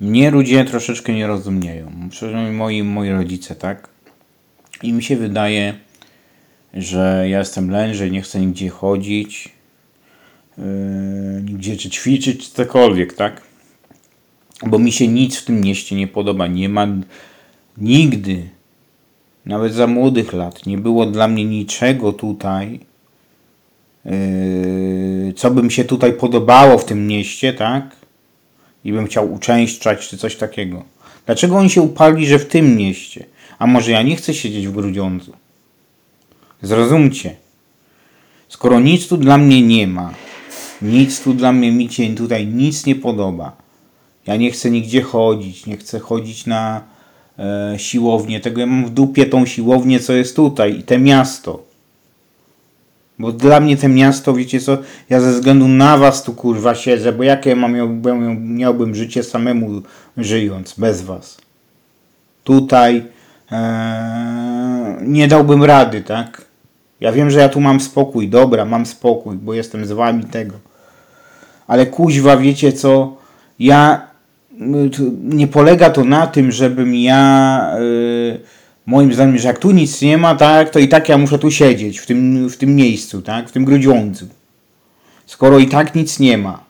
mnie ludzie troszeczkę nie rozumieją. Przynajmniej moi, moi rodzice, tak? I mi się wydaje, że ja jestem lęży, nie chcę nigdzie chodzić, yy, nigdzie czy ćwiczyć, czy cokolwiek, tak? Bo mi się nic w tym mieście nie podoba. Nie ma nigdy, nawet za młodych lat, nie było dla mnie niczego tutaj, yy, co by mi się tutaj podobało w tym mieście, tak? I bym chciał uczęszczać, czy coś takiego. Dlaczego oni się upali, że w tym mieście? A może ja nie chcę siedzieć w Grudziądzu? Zrozumcie. Skoro nic tu dla mnie nie ma, nic tu dla mnie mi się tutaj nic nie podoba. Ja nie chcę nigdzie chodzić, nie chcę chodzić na e, siłownię. Tego ja mam w dupie tą siłownię, co jest tutaj i te miasto. Bo dla mnie to miasto, wiecie co, ja ze względu na was tu kurwa siedzę, bo jakie mam, miałbym, życie samemu żyjąc, bez was. Tutaj e, nie dałbym rady, tak? Ja wiem, że ja tu mam spokój, dobra, mam spokój, bo jestem z wami tego. Ale kuźwa, wiecie co, ja nie polega to na tym, żebym ja yy, moim zdaniem, że jak tu nic nie ma, tak, to i tak ja muszę tu siedzieć w tym, w tym miejscu, tak, w tym grudziądzu. Skoro i tak nic nie ma.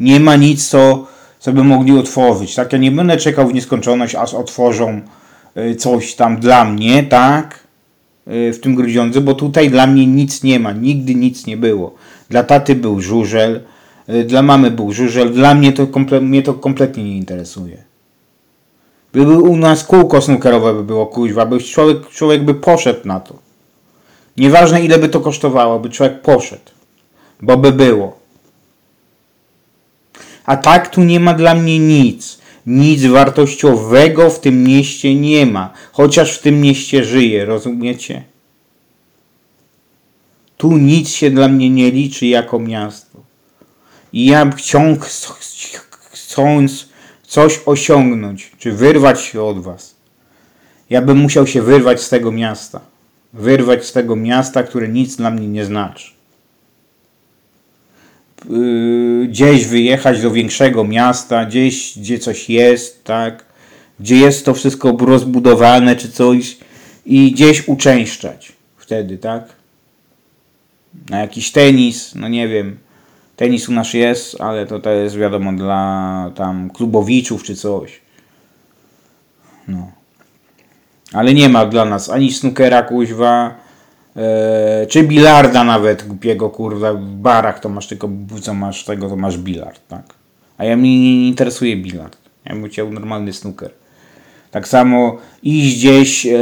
Nie ma nic, co, co by mogli otworzyć, tak? Ja nie będę czekał w nieskończoność, aż otworzą yy, coś tam dla mnie, tak? Yy, w tym grudziądzu, bo tutaj dla mnie nic nie ma. Nigdy nic nie było. Dla taty był żużel, Y, dla mamy był żużel, dla mnie to, komple mnie to kompletnie nie interesuje. By u nas kółko snookerowe by było, kuźwa, by człowiek, człowiek by poszedł na to. Nieważne ile by to kosztowało, by człowiek poszedł. Bo by było. A tak tu nie ma dla mnie nic. Nic wartościowego w tym mieście nie ma. Chociaż w tym mieście żyję, rozumiecie? Tu nic się dla mnie nie liczy jako miasto. I ja wciąż chcąc coś osiągnąć, czy wyrwać się od was, ja bym musiał się wyrwać z tego miasta. Wyrwać z tego miasta, które nic dla mnie nie znaczy. Yy, gdzieś wyjechać do większego miasta, gdzieś, gdzie coś jest, tak? Gdzie jest to wszystko rozbudowane, czy coś, i gdzieś uczęszczać wtedy, tak? Na jakiś tenis, no nie wiem, Tenis u nas jest, ale to, to jest wiadomo dla tam klubowiczów czy coś. No. Ale nie ma dla nas ani snookera kuźwa, e, czy bilarda nawet głupiego kurwa w barach to masz tylko co masz tego to masz bilard, tak? A ja mnie nie interesuje bilard. Ja bym chciał normalny snooker. Tak samo iść gdzieś, e,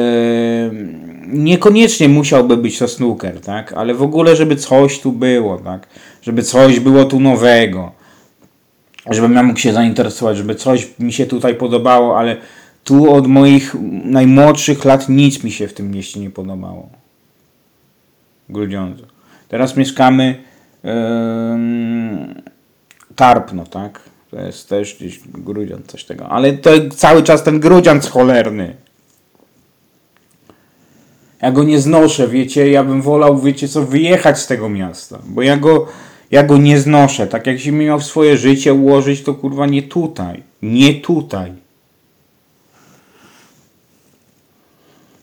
niekoniecznie musiałby być to snooker, tak? Ale w ogóle, żeby coś tu było, tak? Żeby coś było tu nowego. Żebym ja mógł się zainteresować, żeby coś mi się tutaj podobało, ale tu od moich najmłodszych lat nic mi się w tym mieście nie podobało. Grudziądzu. Teraz mieszkamy yy, Tarpno, tak? To jest też gdzieś Grudziądz, coś tego. Ale to cały czas ten Grudziądz cholerny. Ja go nie znoszę, wiecie, ja bym wolał, wiecie co, wyjechać z tego miasta, bo ja go, ja go nie znoszę. Tak jak się miał swoje życie ułożyć, to kurwa nie tutaj. Nie tutaj.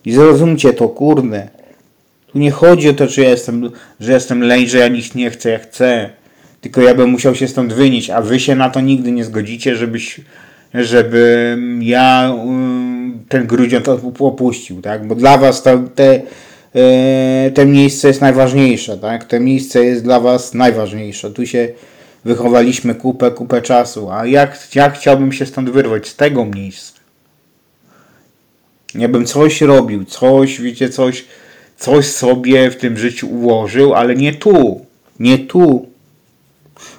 I zrozumcie to, kurde. Tu nie chodzi o to, że ja jestem, że jestem leń, że ja nic nie chcę, ja chcę. Tylko ja bym musiał się stąd wynieść, a wy się na to nigdy nie zgodzicie, żebyś, żeby ja ten grudziąc opuścił, tak? Bo dla was to, te, te miejsce jest najważniejsze, tak? To miejsce jest dla was najważniejsze. Tu się wychowaliśmy kupę, kupę czasu, a jak, jak chciałbym się stąd wyrwać z tego miejsca? Ja bym coś robił, coś, wiecie, coś, coś sobie w tym życiu ułożył, ale nie tu, nie tu,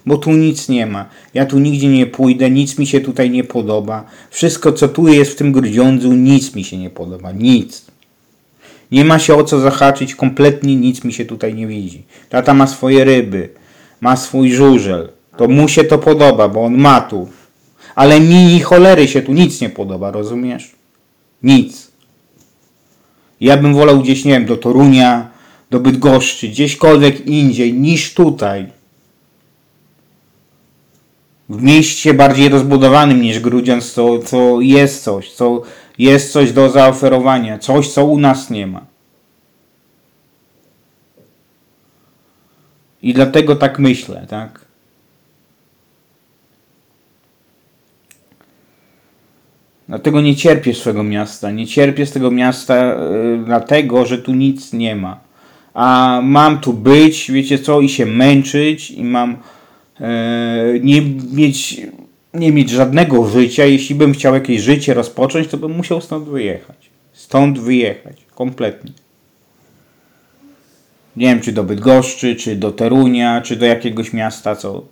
bo tu nic nie ma. Ja tu nigdzie nie pójdę, nic mi się tutaj nie podoba. Wszystko, co tu jest w tym grudziądzu, nic mi się nie podoba. Nic. Nie ma się o co zahaczyć, kompletnie nic mi się tutaj nie widzi. Tata ma swoje ryby, ma swój żużel. To mu się to podoba, bo on ma tu. Ale mi cholery się tu nic nie podoba, rozumiesz? Nic. Ja bym wolał gdzieś, nie wiem, do Torunia, do Bydgoszczy, gdzieśkolwiek indziej niż tutaj. w mieście bardziej rozbudowanym niż Grudziądz, to, to jest coś, co jest coś do zaoferowania, coś, co u nas nie ma. I dlatego tak myślę, tak? Dlatego nie cierpię swego miasta. Nie cierpię z tego miasta yy, dlatego, że tu nic nie ma. A mam tu być, wiecie co, i się męczyć, i mam yy, nie mieć nie mieć żadnego życia. Jeśli bym chciał jakieś życie rozpocząć, to bym musiał stąd wyjechać. Stąd wyjechać. Kompletnie. Nie wiem, czy do Bydgoszczy, czy do Terunia, czy do jakiegoś miasta, co,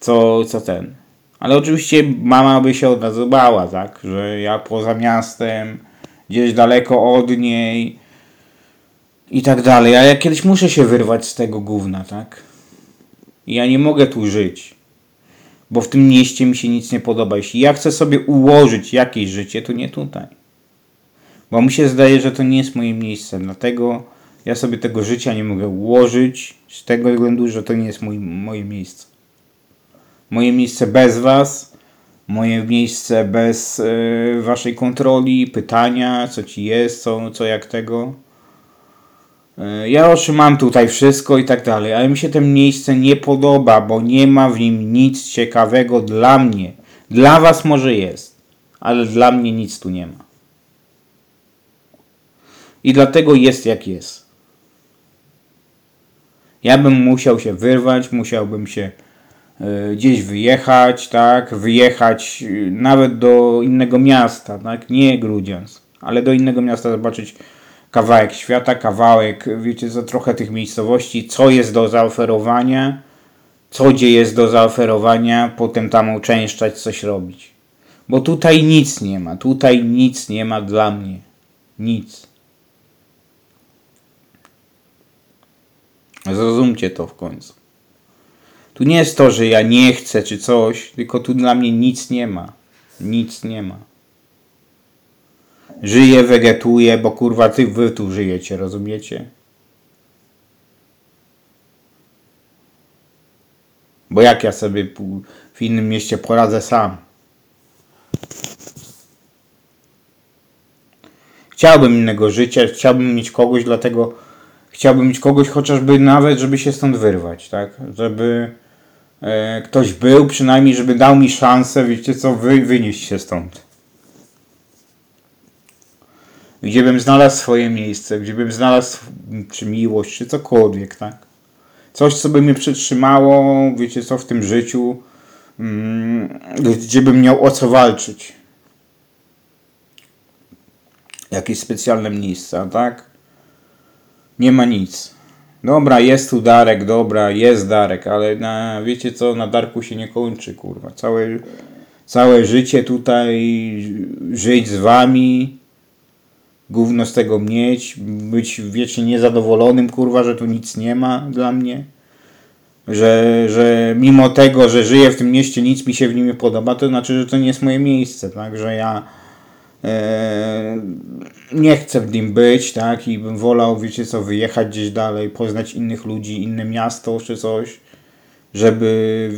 co, co ten. Ale oczywiście mama by się od bała, tak? Że ja poza miastem, gdzieś daleko od niej i tak dalej. A ja kiedyś muszę się wyrwać z tego gówna, tak? I ja nie mogę tu żyć. Bo w tym mieście mi się nic nie podoba. Jeśli ja chcę sobie ułożyć jakieś życie, to nie tutaj. Bo mi się zdaje, że to nie jest moje miejsce. Dlatego ja sobie tego życia nie mogę ułożyć z tego względu, że to nie jest mój, moje miejsce. Moje miejsce bez Was, moje miejsce bez y, Waszej kontroli, pytania, co Ci jest, co, co jak tego. Y, ja otrzymam tutaj wszystko i tak dalej, ale mi się to miejsce nie podoba, bo nie ma w nim nic ciekawego dla mnie. Dla Was może jest, ale dla mnie nic tu nie ma. I dlatego jest jak jest. Ja bym musiał się wyrwać, musiałbym się y, gdzieś wyjechać, tak, wyjechać y, nawet do innego miasta, tak, nie Grudziądz, ale do innego miasta zobaczyć kawałek świata, kawałek, wiecie, za trochę tych miejscowości, co jest do zaoferowania, co gdzie jest do zaoferowania, potem tam uczęszczać, coś robić. Bo tutaj nic nie ma, tutaj nic nie ma dla mnie. Nic. Zrozumcie to w końcu. Tu nie jest to, że ja nie chcę czy coś, tylko tu dla mnie nic nie ma. Nic nie ma. Żyję, wegetuję, bo kurwa ty wy tu żyjecie, rozumiecie? Bo jak ja sobie w innym mieście poradzę sam? Chciałbym innego życia, chciałbym mieć kogoś, dlatego chciałbym mieć kogoś chociażby nawet, żeby się stąd wyrwać, tak? Żeby e, ktoś był, przynajmniej, żeby dał mi szansę, wiecie co, wy, wynieść się stąd. Gdzie bym znalazł swoje miejsce, gdzie bym znalazł czy miłość, czy cokolwiek, tak? Coś, co by mnie przytrzymało, wiecie co, w tym życiu, mm, gdzie bym miał o co walczyć. Jakieś specjalne miejsca, tak? nie ma nic. Dobra, jest tu Darek, dobra, jest Darek, ale na, wiecie co, na Darku się nie kończy, kurwa. Całe, całe życie tutaj żyć z wami, gówno z tego mieć, być wiecznie niezadowolonym, kurwa, że tu nic nie ma dla mnie. Że, że mimo tego, że żyję w tym mieście, nic mi się w nim nie podoba, to znaczy, że to nie jest moje miejsce, tak? Że ja e, nie chcę w nim być, tak, i bym wolał, wiecie co, wyjechać gdzieś dalej, poznać innych ludzi, inne miasto czy coś, żeby,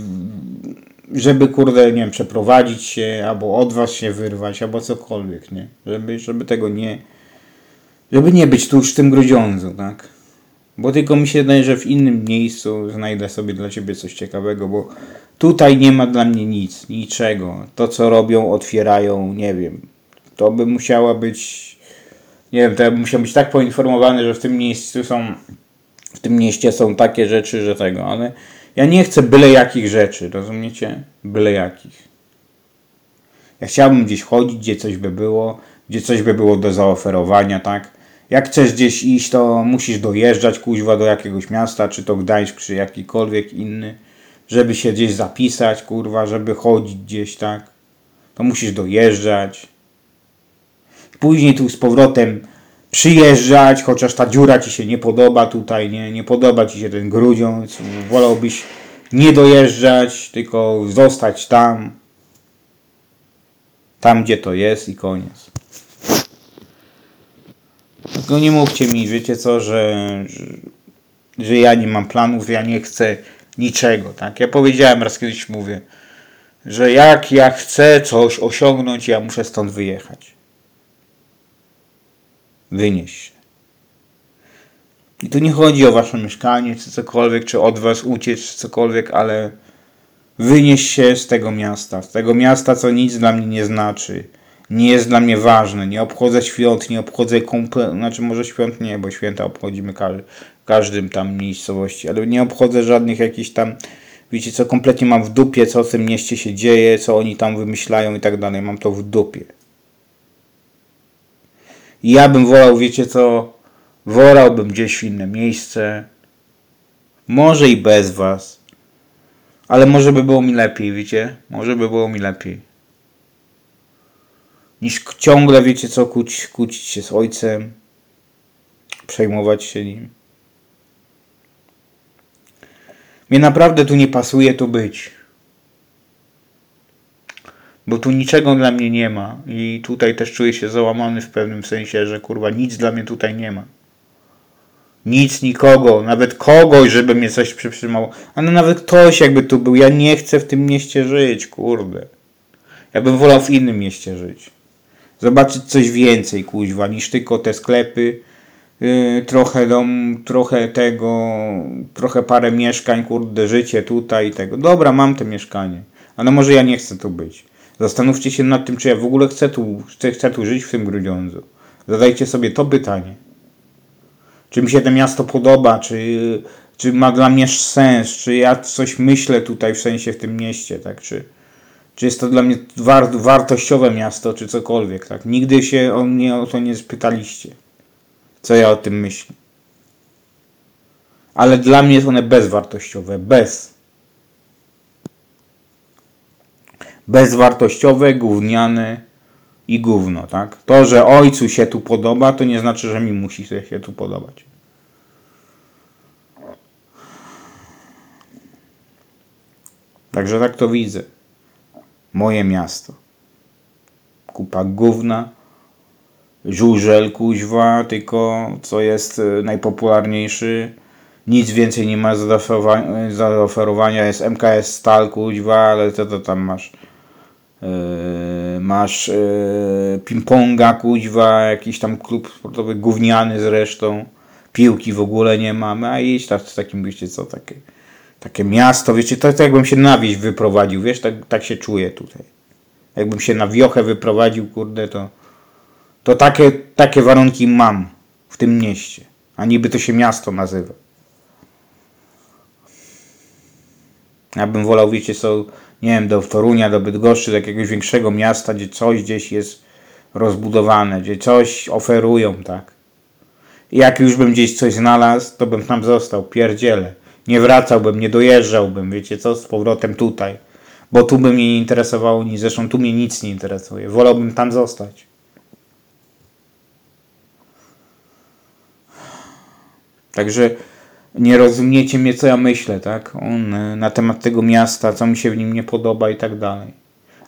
żeby kurde, nie wiem, przeprowadzić się, albo od was się wyrwać, albo cokolwiek, nie, żeby, żeby tego nie, żeby nie być tu w tym Grudziądzu, tak, bo tylko mi się wydaje, że w innym miejscu znajdę sobie dla ciebie coś ciekawego, bo tutaj nie ma dla mnie nic, niczego, to co robią, otwierają, nie wiem, to by musiała być nie wiem, to ja bym musiał być tak poinformowany, że w tym miejscu są, w tym mieście są takie rzeczy, że tego, ale ja nie chcę byle jakich rzeczy, rozumiecie? Byle jakich. Ja chciałbym gdzieś chodzić, gdzie coś by było, gdzie coś by było do zaoferowania, tak? Jak chcesz gdzieś iść, to musisz dojeżdżać kuźwa do jakiegoś miasta, czy to Gdańsk, czy jakikolwiek inny, żeby się gdzieś zapisać, kurwa, żeby chodzić gdzieś, tak? To musisz dojeżdżać później tu z powrotem przyjeżdżać, chociaż ta dziura Ci się nie podoba tutaj, nie, nie podoba Ci się ten grudziąc, wolałbyś nie dojeżdżać, tylko zostać tam, tam gdzie to jest i koniec. Tylko nie mówcie mi, wiecie co, że, że, że ja nie mam planów, ja nie chcę niczego, tak? Ja powiedziałem raz kiedyś, mówię, że jak ja chcę coś osiągnąć, ja muszę stąd wyjechać. Wynieść się. I tu nie chodzi o wasze mieszkanie, czy cokolwiek, czy od was uciec, czy cokolwiek, ale wynieść się z tego miasta. Z tego miasta, co nic dla mnie nie znaczy. Nie jest dla mnie ważne. Nie obchodzę świąt, nie obchodzę komple... Znaczy może świąt nie, bo święta obchodzimy w każdym tam miejscowości, ale nie obchodzę żadnych jakichś tam Wiecie co, kompletnie mam w dupie, co w tym mieście się dzieje, co oni tam wymyślają i tak dalej. Mam to w dupie. I ja bym wolał, wiecie co, wolałbym gdzieś inne miejsce. Może i bez was. Ale może by było mi lepiej, wiecie? Może by było mi lepiej. Niż ciągle, wiecie co, kłócić, kłócić się z ojcem. Przejmować się nim. Mnie naprawdę tu nie pasuje tu być. Bo tu niczego dla mnie nie ma. I tutaj też czuję się załamany w pewnym sensie, że kurwa nic dla mnie tutaj nie ma. Nic, nikogo, nawet kogoś, żeby mnie coś przytrzymało. Ale nawet ktoś jakby tu był. Ja nie chcę w tym mieście żyć, kurde. Ja bym wolał w innym mieście żyć. Zobaczyć coś więcej, kuźwa, niż tylko te sklepy, yy, trochę dom, trochę tego, trochę parę mieszkań, kurde, życie tutaj i tego. Dobra, mam to mieszkanie, ale może ja nie chcę tu być. Zastanówcie się nad tym, czy ja w ogóle chcę tu, chcę, chcę tu żyć w tym Grudziądzu. Zadajcie sobie to pytanie. Czy mi się to miasto podoba, czy, czy ma dla mnie sens, czy ja coś myślę tutaj w sensie w tym mieście, tak, czy, czy jest to dla mnie war, wartościowe miasto, czy cokolwiek, tak. Nigdy się o mnie o to nie spytaliście co ja o tym myślę. Ale dla mnie jest one bezwartościowe. Bez. Bezwartościowe, gówniane i gówno, tak? To, że ojcu się tu podoba, to nie znaczy, że mi musi się tu podobać. Także tak to widzę. Moje miasto. Kupa gówna, żużel, kuźwa, tylko co jest e, najpopularniejszy. Nic więcej nie ma zaoferowania, jest MKS Stal, kuźwa, ale co to tam masz? Yy, masz yy, ping-ponga, kuźwa, jakiś tam klub sportowy gówniany zresztą. Piłki w ogóle nie mamy, a iść tak, z takim, wiecie co, takie, takie miasto, wiecie, to, to jakbym się na wieś wyprowadził, wiesz, tak, tak się czuję tutaj. Jakbym się na wiochę wyprowadził, kurde, to to takie, takie warunki mam w tym mieście. A niby to się miasto nazywa. Ja bym wolał, wiecie, co, nie wiem, do Torunia, do Bydgoszczy, do jakiegoś większego miasta, gdzie coś gdzieś jest rozbudowane, gdzie coś oferują, tak. I jak już bym gdzieś coś znalazł, to bym tam został, pierdziele. Nie wracałbym, nie dojeżdżałbym, wiecie co, z powrotem tutaj. Bo tu by mnie nie interesowało nic, zresztą tu mnie nic nie interesuje. Wolałbym tam zostać. Także nie rozumiecie mnie, co ja myślę, tak? On, e, na temat tego miasta, co mi się w nim nie podoba i tak dalej.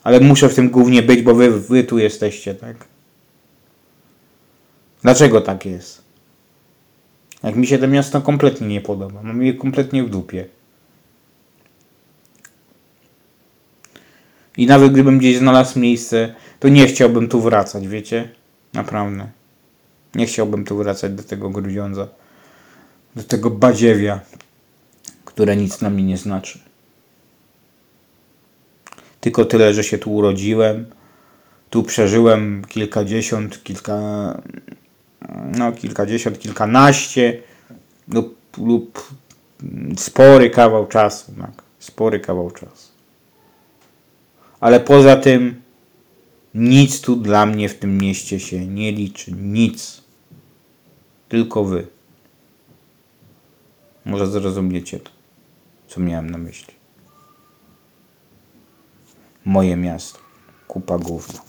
Ale muszę w tym głównie być, bo wy, wy tu jesteście, tak? Dlaczego tak jest? Jak mi się to miasto kompletnie nie podoba. Mam je kompletnie w dupie. I nawet gdybym gdzieś znalazł miejsce, to nie chciałbym tu wracać, wiecie? Naprawdę. Nie chciałbym tu wracać do tego Grudziądza do tego badziewia, które nic na mnie nie znaczy. Tylko tyle, że się tu urodziłem, tu przeżyłem kilkadziesiąt, kilka, no kilkadziesiąt, kilkanaście lub, lub spory kawał czasu, tak, spory kawał czasu. Ale poza tym nic tu dla mnie w tym mieście się nie liczy, nic. Tylko wy. Może zrozumiecie to, co miałem na myśli. Moje miasto. Kupa gówna.